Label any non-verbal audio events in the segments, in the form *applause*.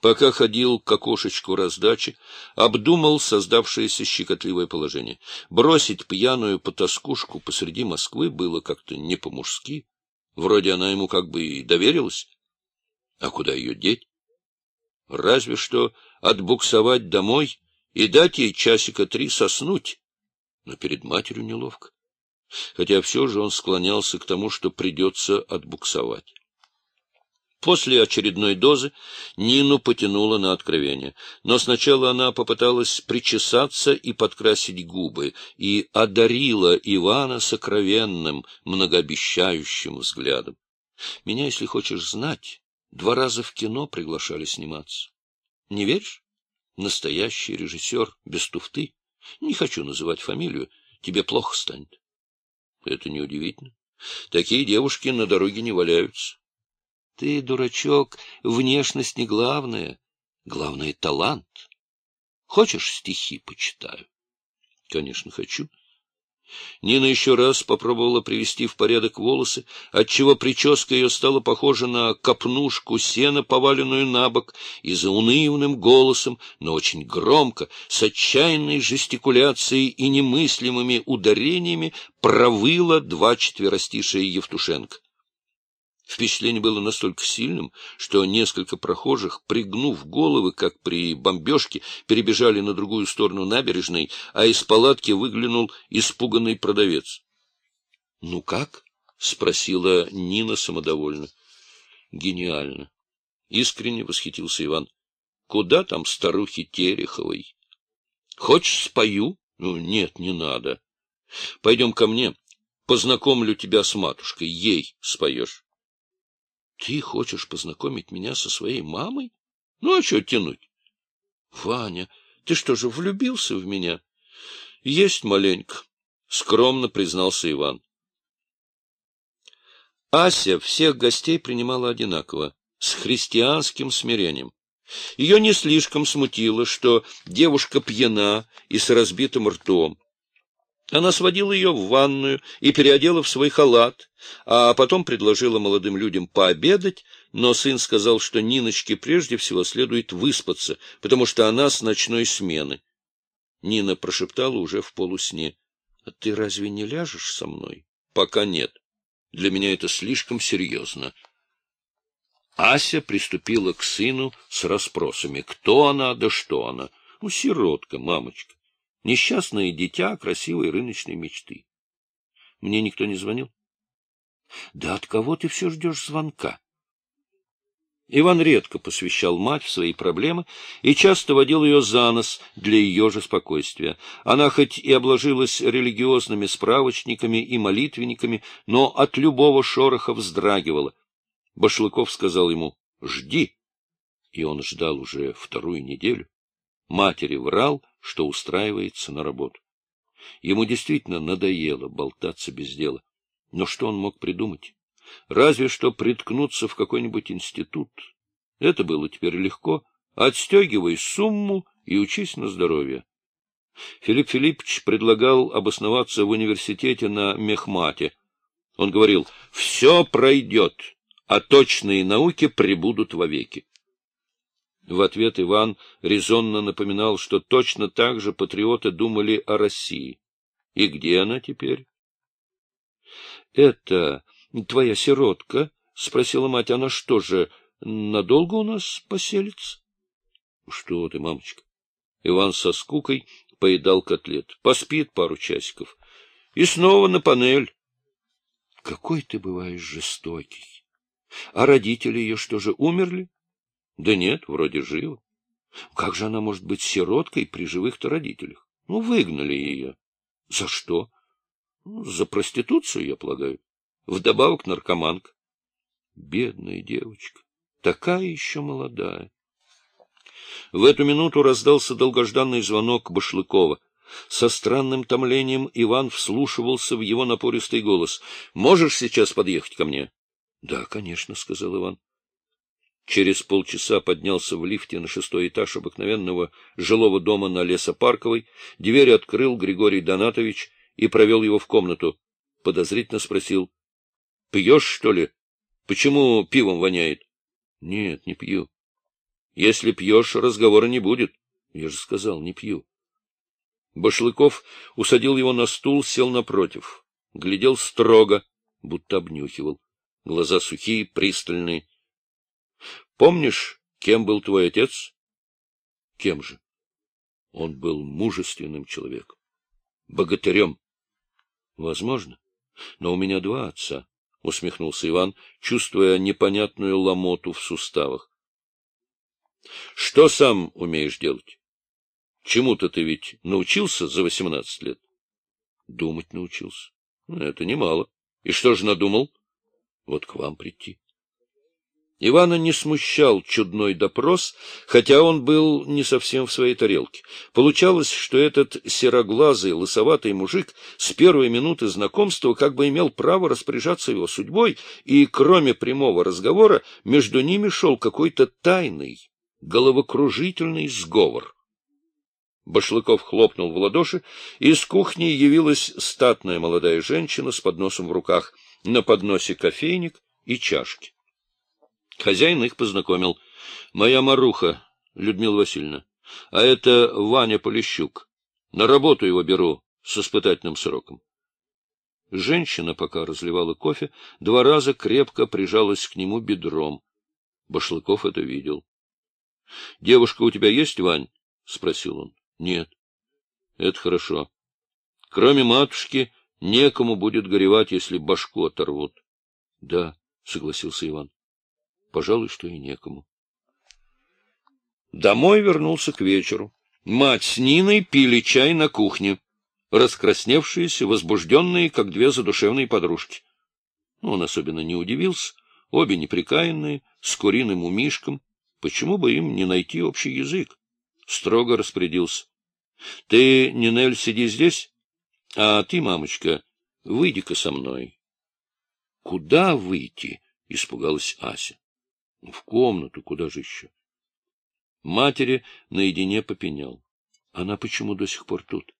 Пока ходил к окошечку раздачи, обдумал создавшееся щекотливое положение. Бросить пьяную потаскушку посреди Москвы было как-то не по-мужски. Вроде она ему как бы и доверилась. А куда ее деть? Разве что отбуксовать домой и дать ей часика три соснуть. Но перед матерью неловко. Хотя все же он склонялся к тому, что придется отбуксовать. После очередной дозы Нину потянуло на откровение. Но сначала она попыталась причесаться и подкрасить губы, и одарила Ивана сокровенным, многообещающим взглядом. Меня, если хочешь знать, два раза в кино приглашали сниматься. Не веришь? Настоящий режиссер, без туфты. Не хочу называть фамилию, тебе плохо станет. Это неудивительно. Такие девушки на дороге не валяются. Ты, дурачок, внешность не главное. Главное — талант. Хочешь, стихи почитаю? Конечно, хочу. Нина еще раз попробовала привести в порядок волосы, отчего прическа ее стала похожа на копнушку сена, поваленную на бок, и за унывным голосом, но очень громко, с отчаянной жестикуляцией и немыслимыми ударениями провыла два четверостишия Евтушенко. Впечатление было настолько сильным, что несколько прохожих, пригнув головы, как при бомбежке, перебежали на другую сторону набережной, а из палатки выглянул испуганный продавец. — Ну как? — спросила Нина самодовольно. — Гениально. Искренне восхитился Иван. — Куда там старухи Тереховой? — Хочешь, спою? — Ну, нет, не надо. Пойдем ко мне, познакомлю тебя с матушкой, ей споешь. Ты хочешь познакомить меня со своей мамой? Ну, а что тянуть? Ваня, ты что же, влюбился в меня? Есть маленько, — скромно признался Иван. Ася всех гостей принимала одинаково, с христианским смирением. Ее не слишком смутило, что девушка пьяна и с разбитым ртом. Она сводила ее в ванную и переодела в свой халат, а потом предложила молодым людям пообедать, но сын сказал, что Ниночке прежде всего следует выспаться, потому что она с ночной смены. Нина прошептала уже в полусне. — А ты разве не ляжешь со мной? — Пока нет. Для меня это слишком серьезно. Ася приступила к сыну с расспросами. Кто она, да что она? Ну, сиротка, мамочка. Несчастное дитя красивой рыночной мечты. Мне никто не звонил? Да от кого ты все ждешь звонка? Иван редко посвящал мать в свои проблемы и часто водил ее за нос для ее же спокойствия. Она хоть и обложилась религиозными справочниками и молитвенниками, но от любого шороха вздрагивала. Башлыков сказал ему «Жди», и он ждал уже вторую неделю. Матери врал, что устраивается на работу. Ему действительно надоело болтаться без дела. Но что он мог придумать? Разве что приткнуться в какой-нибудь институт. Это было теперь легко. Отстегивай сумму и учись на здоровье. Филипп Филиппович предлагал обосноваться в университете на Мехмате. Он говорил, все пройдет, а точные науки прибудут вовеки. В ответ Иван резонно напоминал, что точно так же патриоты думали о России. И где она теперь? — Это твоя сиротка? — спросила мать. — Она что же, надолго у нас поселится? — Что ты, мамочка? Иван со скукой поедал котлет. Поспит пару часиков. И снова на панель. — Какой ты бываешь жестокий! А родители ее что же, умерли? — да нет, вроде жива. Как же она может быть сироткой при живых-то родителях? Ну, выгнали ее. За что? Ну, за проституцию, я полагаю. Вдобавок наркоманка. Бедная девочка, такая еще молодая. В эту минуту раздался долгожданный звонок Башлыкова. Со странным томлением Иван вслушивался в его напористый голос. — Можешь сейчас подъехать ко мне? — Да, конечно, — сказал Иван. Через полчаса поднялся в лифте на шестой этаж обыкновенного жилого дома на Лесопарковой, дверь открыл Григорий Донатович и провел его в комнату. Подозрительно спросил. — Пьешь, что ли? Почему пивом воняет? — Нет, не пью. Если пьешь, разговора не будет. Я же сказал, не пью. Башлыков усадил его на стул, сел напротив. Глядел строго, будто обнюхивал. Глаза сухие, пристальные. — Помнишь, кем был твой отец? — Кем же? Он был мужественным человеком. Богатырем. — Возможно. Но у меня два отца, — усмехнулся Иван, чувствуя непонятную ломоту в суставах. — Что сам умеешь делать? Чему-то ты ведь научился за восемнадцать лет? — Думать научился. — Это немало. И что же надумал? — Вот к вам прийти. Ивана не смущал чудной допрос, хотя он был не совсем в своей тарелке. Получалось, что этот сероглазый, лысоватый мужик с первой минуты знакомства как бы имел право распоряжаться его судьбой, и, кроме прямого разговора, между ними шел какой-то тайный, головокружительный сговор. Башлыков хлопнул в ладоши, и из кухни явилась статная молодая женщина с подносом в руках, на подносе кофейник и чашки. Хозяин их познакомил. Моя Маруха, Людмила Васильевна, а это Ваня Полищук. На работу его беру с испытательным сроком. Женщина, пока разливала кофе, два раза крепко прижалась к нему бедром. Башлыков это видел. — Девушка у тебя есть, Вань? — спросил он. — Нет. — Это хорошо. Кроме матушки, некому будет горевать, если башку оторвут. — Да, — согласился Иван. Пожалуй, что и некому. Домой вернулся к вечеру. Мать с Ниной пили чай на кухне, раскрасневшиеся, возбужденные, как две задушевные подружки. Ну, он особенно не удивился. Обе неприкаянные, с куриным умишком. Почему бы им не найти общий язык? Строго распорядился. — Ты, Нинель, сиди здесь, а ты, мамочка, выйди-ка со мной. — Куда выйти? — испугалась Ася. В комнату, куда же еще? Матери наедине попенял. Она почему до сих пор тут?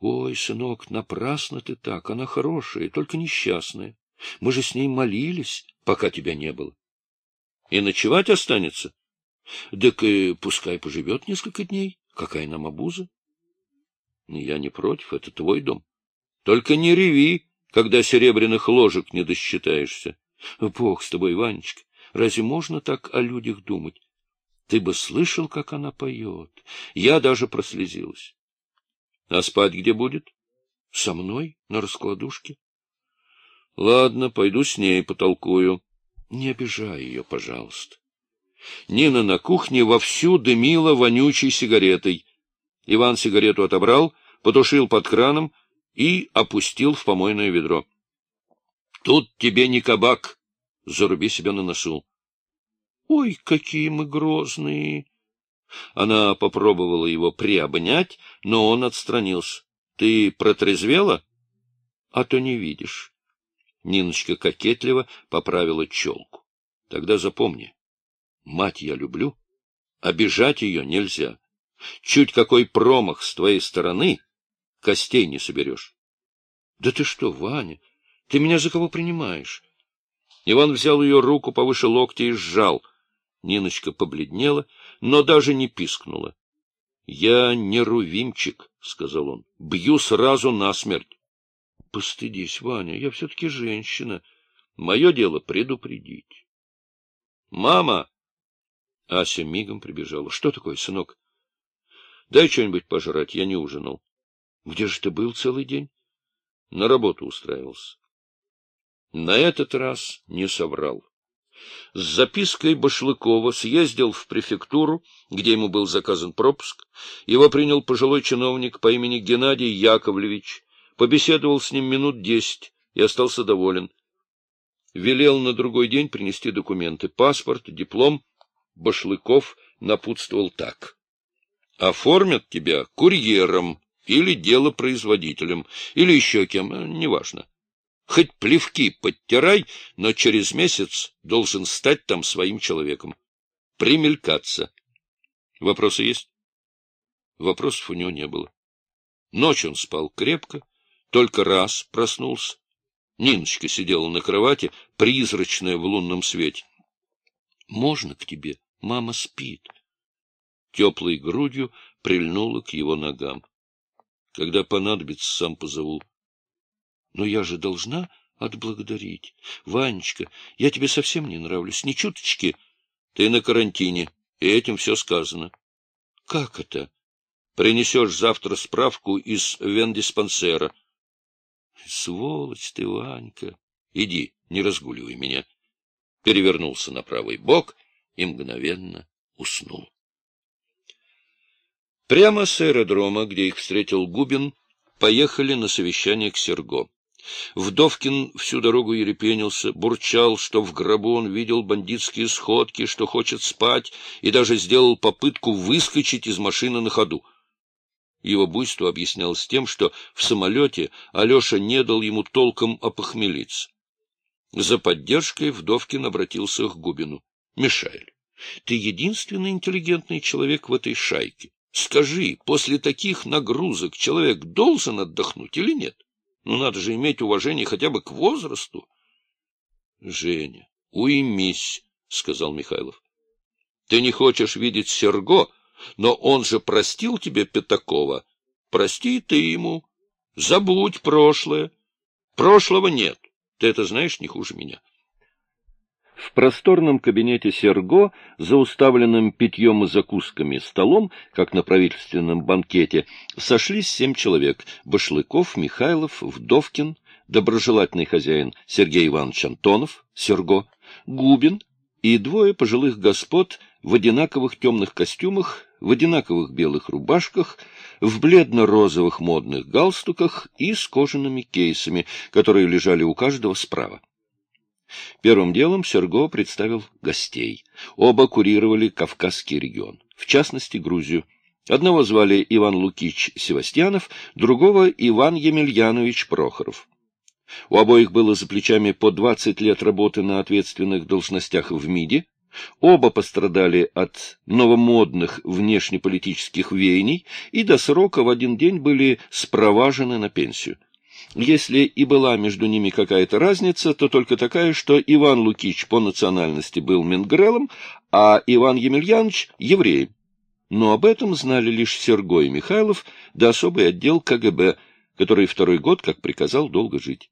Ой, сынок, напрасно ты так, она хорошая, только несчастная. Мы же с ней молились, пока тебя не было. И ночевать останется? Так и пускай поживет несколько дней. Какая нам обуза? Я не против, это твой дом. Только не реви, когда серебряных ложек не досчитаешься. Бог с тобой, Ванечка. Разве можно так о людях думать? Ты бы слышал, как она поет. Я даже прослезилась. А спать где будет? Со мной, на раскладушке. Ладно, пойду с ней потолкую. Не обижай ее, пожалуйста. Нина на кухне вовсю дымила вонючей сигаретой. Иван сигарету отобрал, потушил под краном и опустил в помойное ведро. — Тут тебе не кабак, заруби себя на носу. — Ой, какие мы грозные! Она попробовала его приобнять, но он отстранился. — Ты протрезвела? — А то не видишь. Ниночка кокетливо поправила челку. — Тогда запомни. Мать я люблю, обижать ее нельзя. Чуть какой промах с твоей стороны, костей не соберешь. — Да ты что, Ваня, ты меня за кого принимаешь? Иван взял ее руку повыше локтя и сжал. Ниночка побледнела, но даже не пискнула. — Я не рувимчик, — сказал он. — Бью сразу насмерть. — Постыдись, Ваня, я все-таки женщина. Мое дело предупредить. — Мама! Ася мигом прибежала. — Что такое, сынок? — Дай что-нибудь пожрать, я не ужинал. — Где же ты был целый день? — На работу устраивался. На этот раз не соврал. С запиской Башлыкова съездил в префектуру, где ему был заказан пропуск. Его принял пожилой чиновник по имени Геннадий Яковлевич, побеседовал с ним минут десять и остался доволен. Велел на другой день принести документы, паспорт, диплом. Башлыков напутствовал так. Оформят тебя курьером или делопроизводителем, или еще кем, неважно. Хоть плевки подтирай, но через месяц должен стать там своим человеком. Примелькаться. Вопросы есть? Вопросов у него не было. Ночь он спал крепко, только раз проснулся. Ниночка сидела на кровати, призрачная в лунном свете. — Можно к тебе? Мама спит. Теплой грудью прильнула к его ногам. Когда понадобится, сам позову. Но я же должна отблагодарить. Ванечка, я тебе совсем не нравлюсь, ни чуточки. Ты на карантине, и этим все сказано. Как это? Принесешь завтра справку из вендиспансера. Сволочь ты, Ванька. Иди, не разгуливай меня. Перевернулся на правый бок и мгновенно уснул. Прямо с аэродрома, где их встретил Губин, поехали на совещание к Серго. Вдовкин всю дорогу ерепенился, бурчал, что в гробу он видел бандитские сходки, что хочет спать, и даже сделал попытку выскочить из машины на ходу. Его буйство объяснялось тем, что в самолете Алеша не дал ему толком опохмелиться. За поддержкой Вдовкин обратился к Губину. — Мишель, ты единственный интеллигентный человек в этой шайке. Скажи, после таких нагрузок человек должен отдохнуть или нет? Ну, надо же иметь уважение хотя бы к возрасту. — Женя, уймись, — сказал Михайлов. — Ты не хочешь видеть Серго, но он же простил тебе Пятакова. Прости ты ему. Забудь прошлое. Прошлого нет. Ты это знаешь не хуже меня. В просторном кабинете Серго, за уставленным питьем и закусками столом, как на правительственном банкете, сошлись семь человек — Башлыков, Михайлов, Вдовкин, доброжелательный хозяин Сергей Иванович Антонов, Серго, Губин и двое пожилых господ в одинаковых темных костюмах, в одинаковых белых рубашках, в бледно-розовых модных галстуках и с кожаными кейсами, которые лежали у каждого справа. Первым делом Серго представил гостей. Оба курировали Кавказский регион, в частности Грузию. Одного звали Иван Лукич Севастьянов, другого Иван Емельянович Прохоров. У обоих было за плечами по 20 лет работы на ответственных должностях в МИДе. Оба пострадали от новомодных внешнеполитических веяний и до срока в один день были спроважены на пенсию. Если и была между ними какая-то разница, то только такая, что Иван Лукич по национальности был менгрелом, а Иван Емельянович — евреем. Но об этом знали лишь Сергой Михайлов да особый отдел КГБ, который второй год, как приказал, долго жить.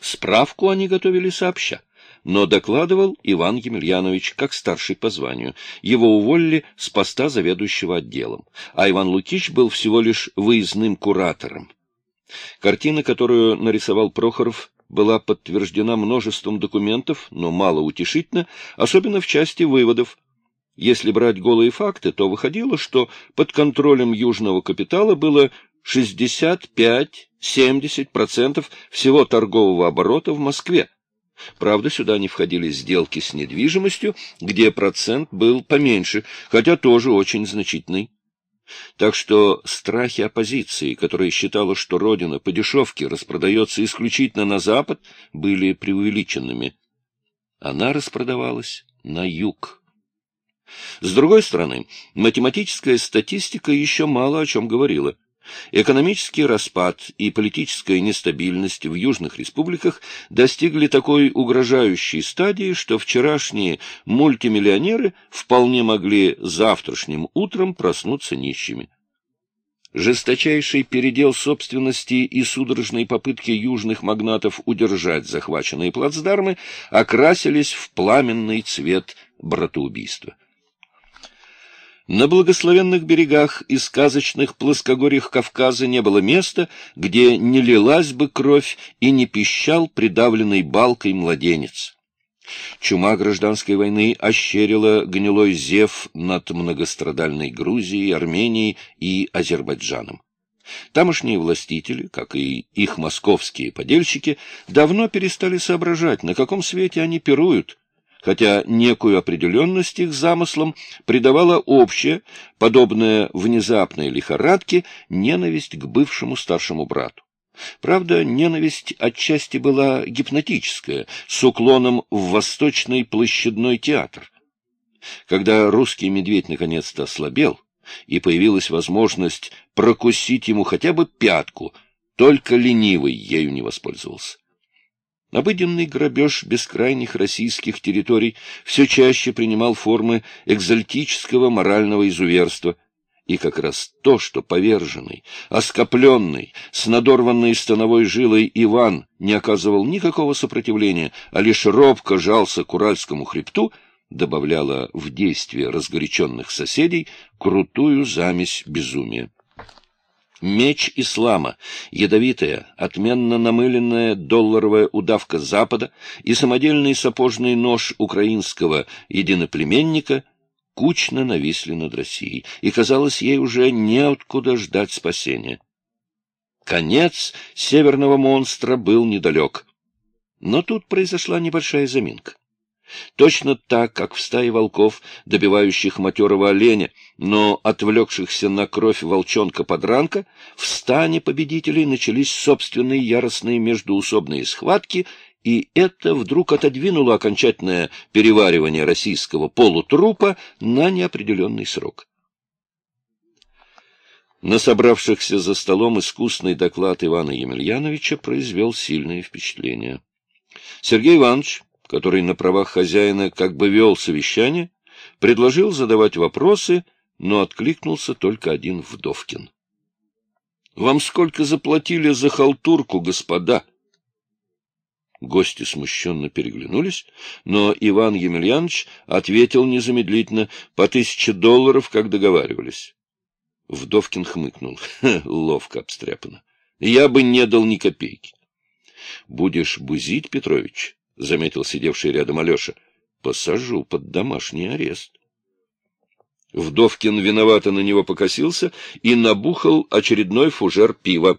Справку они готовили сообща, но докладывал Иван Емельянович как старший по званию. Его уволили с поста заведующего отделом, а Иван Лукич был всего лишь выездным куратором. Картина, которую нарисовал Прохоров, была подтверждена множеством документов, но мало утешительно, особенно в части выводов. Если брать голые факты, то выходило, что под контролем южного капитала было 65-70% всего торгового оборота в Москве. Правда, сюда не входили сделки с недвижимостью, где процент был поменьше, хотя тоже очень значительный. Так что страхи оппозиции, которая считала, что Родина по дешевке распродается исключительно на Запад, были преувеличенными. Она распродавалась на юг. С другой стороны, математическая статистика еще мало о чем говорила. Экономический распад и политическая нестабильность в южных республиках достигли такой угрожающей стадии, что вчерашние мультимиллионеры вполне могли завтрашним утром проснуться нищими. Жесточайший передел собственности и судорожные попытки южных магнатов удержать захваченные плацдармы окрасились в пламенный цвет братоубийства. На благословенных берегах и сказочных плоскогорьях Кавказа не было места, где не лилась бы кровь и не пищал придавленный балкой младенец. Чума гражданской войны ощерила гнилой зев над многострадальной Грузией, Арменией и Азербайджаном. Тамошние властители, как и их московские подельщики, давно перестали соображать, на каком свете они пируют, хотя некую определенность их замыслам придавала общая, подобная внезапной лихорадке, ненависть к бывшему старшему брату. Правда, ненависть отчасти была гипнотическая, с уклоном в восточный площадной театр. Когда русский медведь наконец-то ослабел, и появилась возможность прокусить ему хотя бы пятку, только ленивый ею не воспользовался. Обыденный грабеж бескрайних российских территорий все чаще принимал формы экзальтического морального изуверства, и как раз то, что поверженный, оскопленный, с надорванной становой жилой Иван не оказывал никакого сопротивления, а лишь робко жался к Уральскому хребту, добавляло в действие разгоряченных соседей крутую замесь безумия. Меч ислама, ядовитая, отменно намыленная долларовая удавка Запада и самодельный сапожный нож украинского единоплеменника кучно нависли над Россией, и, казалось, ей уже неоткуда ждать спасения. Конец северного монстра был недалек. Но тут произошла небольшая заминка. Точно так, как в стае волков, добивающих матерого оленя, но отвлекшихся на кровь волчонка-подранка, в стане победителей начались собственные яростные междуусобные схватки, и это вдруг отодвинуло окончательное переваривание российского полутрупа на неопределенный срок. На собравшихся за столом искусный доклад Ивана Емельяновича произвел сильное впечатление. Сергей Иванович который на правах хозяина как бы вел совещание, предложил задавать вопросы, но откликнулся только один Вдовкин. — Вам сколько заплатили за халтурку, господа? Гости смущенно переглянулись, но Иван Емельянович ответил незамедлительно по тысяче долларов, как договаривались. Вдовкин хмыкнул. *laughs* — Ловко обстряпано. Я бы не дал ни копейки. — Будешь бузить, Петрович? — заметил сидевший рядом Алеша. — Посажу под домашний арест. Вдовкин виновато на него покосился и набухал очередной фужер пива.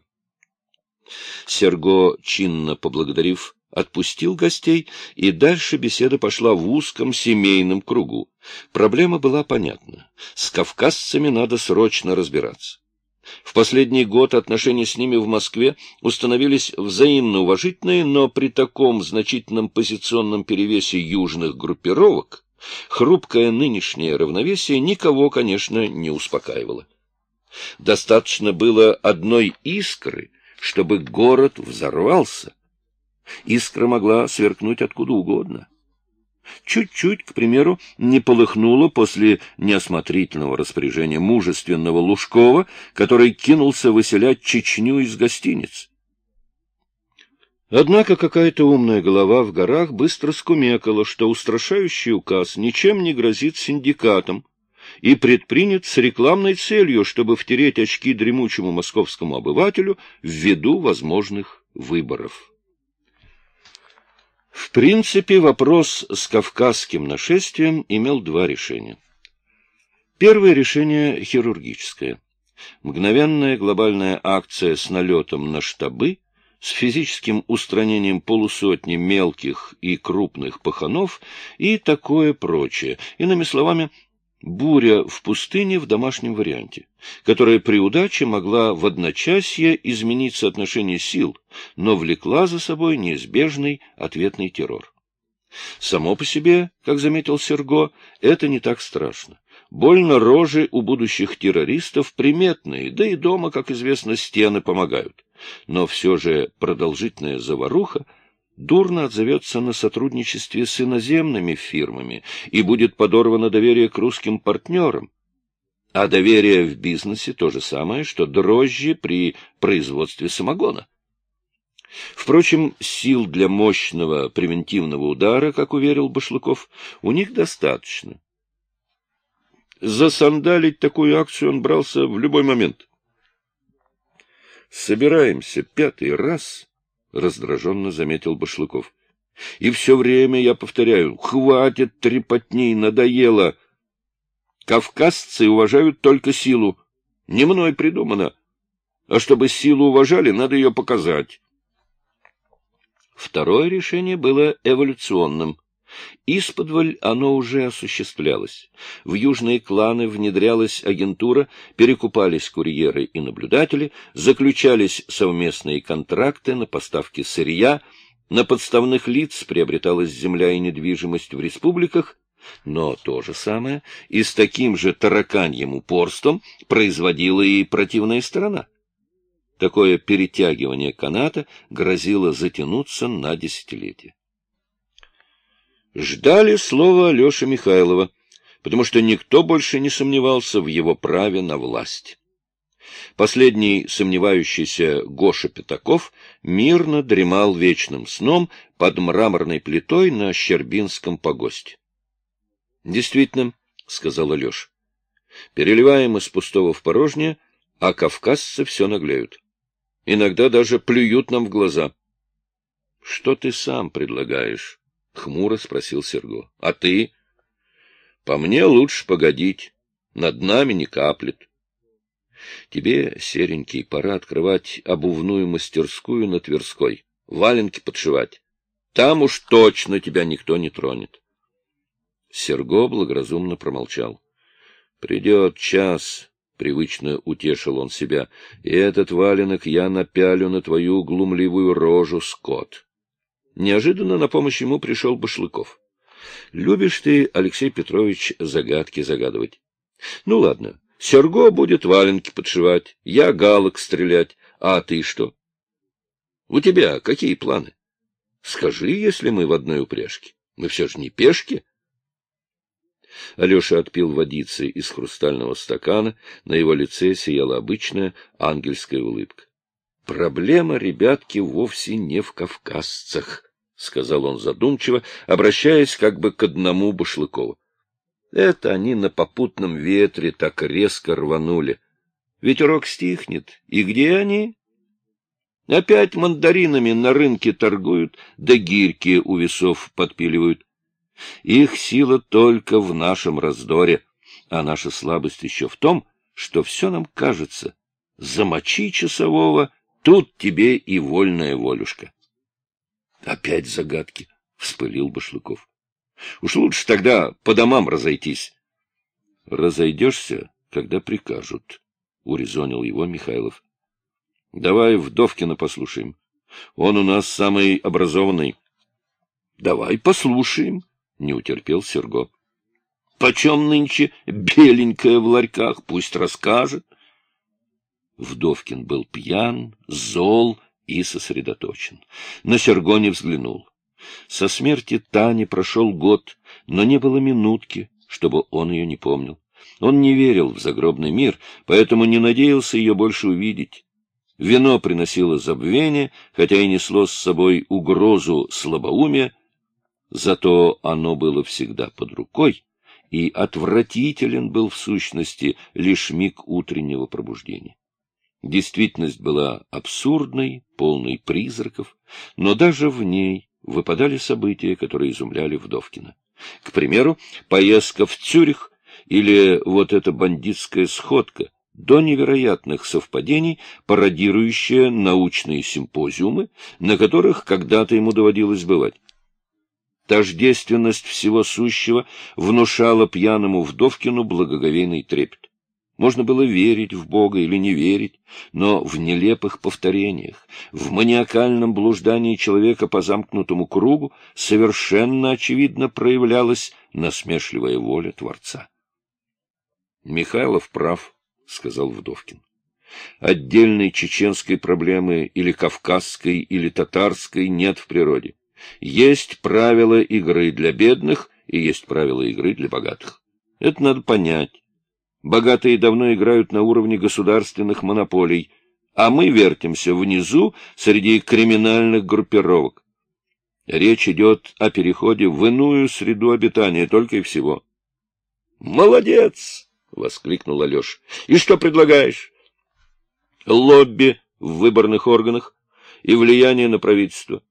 Серго, чинно поблагодарив, отпустил гостей, и дальше беседа пошла в узком семейном кругу. Проблема была понятна. С кавказцами надо срочно разбираться. В последний год отношения с ними в Москве установились взаимно уважительные, но при таком значительном позиционном перевесе южных группировок хрупкое нынешнее равновесие никого, конечно, не успокаивало. Достаточно было одной искры, чтобы город взорвался. Искра могла сверкнуть откуда угодно. Чуть-чуть, к примеру, не полыхнуло после неосмотрительного распоряжения мужественного Лужкова, который кинулся выселять Чечню из гостиниц. Однако какая-то умная голова в горах быстро скумекала, что устрашающий указ ничем не грозит синдикатам и предпринят с рекламной целью, чтобы втереть очки дремучему московскому обывателю в виду возможных выборов. В принципе, вопрос с кавказским нашествием имел два решения. Первое решение хирургическое. Мгновенная глобальная акция с налетом на штабы, с физическим устранением полусотни мелких и крупных паханов и такое прочее. Иными словами, буря в пустыне в домашнем варианте, которая при удаче могла в одночасье изменить соотношение сил, но влекла за собой неизбежный ответный террор. Само по себе, как заметил Серго, это не так страшно. Больно рожи у будущих террористов приметные, да и дома, как известно, стены помогают. Но все же продолжительная заваруха — дурно отзовется на сотрудничестве с иноземными фирмами и будет подорвано доверие к русским партнерам. А доверие в бизнесе то же самое, что дрожжи при производстве самогона. Впрочем, сил для мощного превентивного удара, как уверил Башлыков, у них достаточно. Засандалить такую акцию он брался в любой момент. Собираемся пятый раз — раздраженно заметил Башлыков. — И все время я повторяю, хватит трепотней, надоело. Кавказцы уважают только силу. Не мной придумано. А чтобы силу уважали, надо ее показать. Второе решение было эволюционным. Исподволь оно уже осуществлялось. В южные кланы внедрялась агентура, перекупались курьеры и наблюдатели, заключались совместные контракты на поставки сырья, на подставных лиц приобреталась земля и недвижимость в республиках, но то же самое и с таким же тараканьим упорством производила и противная сторона. Такое перетягивание каната грозило затянуться на десятилетие. Ждали слова Алеши Михайлова, потому что никто больше не сомневался в его праве на власть. Последний сомневающийся Гоша Пятаков мирно дремал вечным сном под мраморной плитой на Щербинском погосте. — Действительно, — сказал Алеша, — переливаем из пустого в порожнее, а кавказцы все наглеют. Иногда даже плюют нам в глаза. — Что ты сам предлагаешь? — хмуро спросил Серго. — А ты? — По мне лучше погодить. Над нами не каплет. Тебе, серенький, пора открывать обувную мастерскую на Тверской, валенки подшивать. Там уж точно тебя никто не тронет. Серго благоразумно промолчал. Придет час, — привычно утешил он себя, — и этот валенок я напялю на твою глумливую рожу, скот. Неожиданно на помощь ему пришел Башлыков. — Любишь ты, Алексей Петрович, загадки загадывать. — Ну, ладно, Серго будет валенки подшивать, я галок стрелять, а ты что? У тебя какие планы? Скажи, если мы в одной упряжке. Мы все же не пешки. Алеша отпил водицы из хрустального стакана, на его лице сияла обычная ангельская улыбка. — Проблема, ребятки, вовсе не в кавказцах, — сказал он задумчиво, обращаясь как бы к одному Башлыкову. Это они на попутном ветре так резко рванули. Ветерок стихнет. И где они? Опять мандаринами на рынке торгуют, да гирьки у весов подпиливают. Их сила только в нашем раздоре, а наша слабость еще в том, что все нам кажется. Замочи часового, тут тебе и вольная волюшка. — Опять загадки, — вспылил Башлыков. Уж лучше тогда по домам разойтись. — Разойдешься, когда прикажут, — урезонил его Михайлов. — Давай Вдовкина послушаем. Он у нас самый образованный. — Давай послушаем, — не утерпел Серго. — Почем нынче беленькая в ларьках, пусть расскажет. Вдовкин был пьян, зол и сосредоточен. На Серго не взглянул. Со смерти Тани прошел год, но не было минутки, чтобы он ее не помнил. Он не верил в загробный мир, поэтому не надеялся ее больше увидеть. Вино приносило забвение, хотя и несло с собой угрозу слабоумия, зато оно было всегда под рукой, и отвратителен был в сущности лишь миг утреннего пробуждения. Действительность была абсурдной, полной призраков, но даже в ней выпадали события, которые изумляли Вдовкина. К примеру, поездка в Цюрих или вот эта бандитская сходка, до невероятных совпадений, пародирующая научные симпозиумы, на которых когда-то ему доводилось бывать. Тождественность всего сущего внушала пьяному Вдовкину благоговейный трепет. Можно было верить в Бога или не верить, но в нелепых повторениях, в маниакальном блуждании человека по замкнутому кругу совершенно очевидно проявлялась насмешливая воля Творца. — Михайлов прав, — сказал Вдовкин. Отдельной чеченской проблемы или кавказской, или татарской нет в природе. Есть правила игры для бедных и есть правила игры для богатых. Это надо понять. Богатые давно играют на уровне государственных монополий, а мы вертимся внизу среди криминальных группировок. Речь идет о переходе в иную среду обитания, только и всего. — Молодец! — воскликнул Алеша. — И что предлагаешь? — Лобби в выборных органах и влияние на правительство.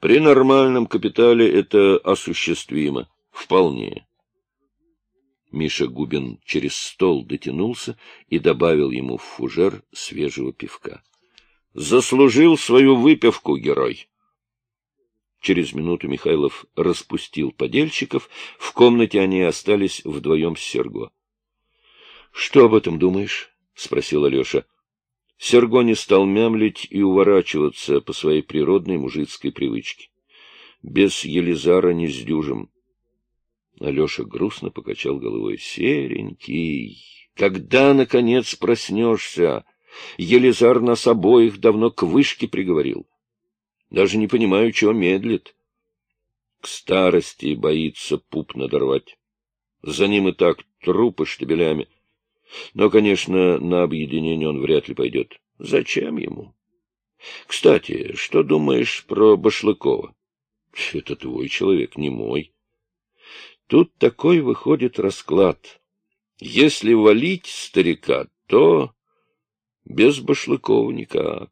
При нормальном капитале это осуществимо. Вполне. Миша Губин через стол дотянулся и добавил ему в фужер свежего пивка. — Заслужил свою выпивку, герой! Через минуту Михайлов распустил подельщиков, в комнате они остались вдвоем с Серго. — Что об этом думаешь? — спросил Алеша. Серго не стал мямлить и уворачиваться по своей природной мужицкой привычке. Без Елизара не сдюжим. Алеша грустно покачал головой. — Серенький, когда, наконец, проснешься? Елизар нас обоих давно к вышке приговорил. Даже не понимаю, чего медлит. К старости боится пуп надорвать. За ним и так трупы штабелями. Но, конечно, на объединение он вряд ли пойдет. Зачем ему? Кстати, что думаешь про Башлыкова? Это твой человек, не мой. Тут такой выходит расклад. Если валить старика, то без Башлыкова никак.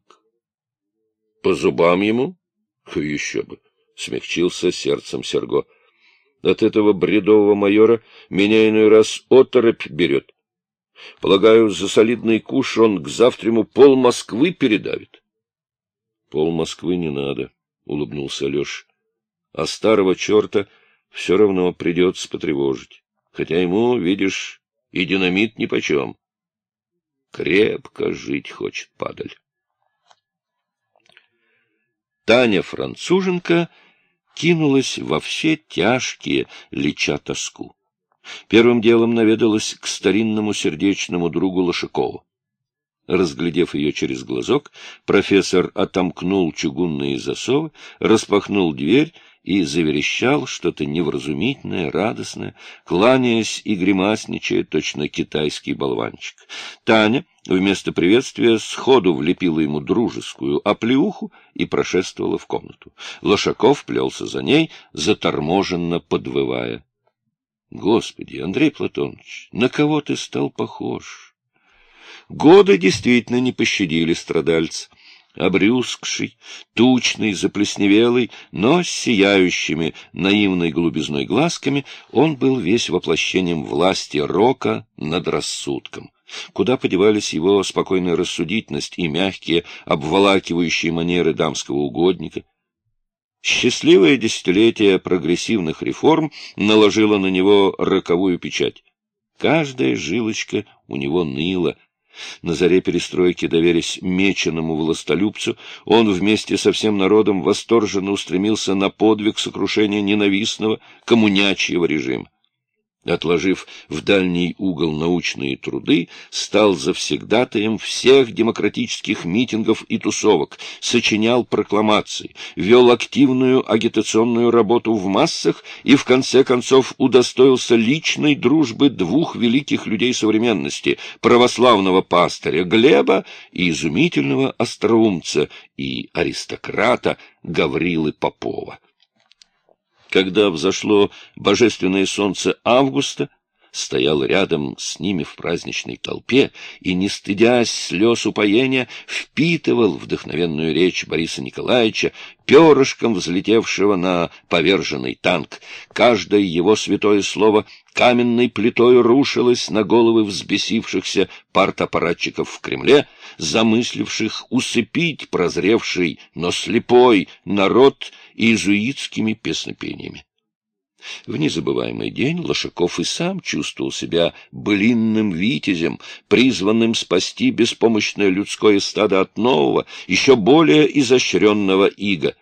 По зубам ему? Еще бы! Смягчился сердцем Серго. От этого бредового майора меня иной раз оторопь берет. Полагаю, за солидный куш он к завтраму пол Москвы передавит. — Пол Москвы не надо, — улыбнулся Леш. — А старого черта все равно придется потревожить. Хотя ему, видишь, и динамит нипочем. Крепко жить хочет падаль. Таня-француженка кинулась во все тяжкие, леча тоску. Первым делом наведалась к старинному сердечному другу Лошакову. Разглядев ее через глазок, профессор отомкнул чугунные засовы, распахнул дверь и заверещал что-то невразумительное, радостное, кланяясь и гримасничая, точно китайский болванчик. Таня вместо приветствия сходу влепила ему дружескую оплеуху и прошествовала в комнату. Лошаков плелся за ней, заторможенно подвывая. — Господи, Андрей Платонович, на кого ты стал похож? Годы действительно не пощадили страдальца обрюзгший, тучный, заплесневелый, но с сияющими наивной голубизной глазками, он был весь воплощением власти рока над рассудком. Куда подевались его спокойная рассудительность и мягкие, обволакивающие манеры дамского угодника? Счастливое десятилетие прогрессивных реформ наложило на него роковую печать. Каждая жилочка у него ныла, на заре перестройки, доверясь меченому властолюбцу, он вместе со всем народом восторженно устремился на подвиг сокрушения ненавистного коммунячьего режима отложив в дальний угол научные труды, стал завсегдатаем всех демократических митингов и тусовок, сочинял прокламации, вел активную агитационную работу в массах и, в конце концов, удостоился личной дружбы двух великих людей современности — православного пастыря Глеба и изумительного остроумца и аристократа Гаврилы Попова когда взошло божественное солнце августа, стоял рядом с ними в праздничной толпе и, не стыдясь слез упоения, впитывал вдохновенную речь Бориса Николаевича, перышком взлетевшего на поверженный танк. Каждое его святое слово каменной плитой рушилось на головы взбесившихся партаппаратчиков в Кремле, замысливших усыпить прозревший, но слепой народ иезуитскими песнопениями. В незабываемый день Лошаков и сам чувствовал себя былинным витязем, призванным спасти беспомощное людское стадо от нового, еще более изощренного ига.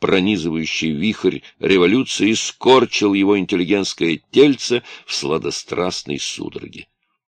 Пронизывающий вихрь революции скорчил его интеллигентское тельце в сладострастной судороге.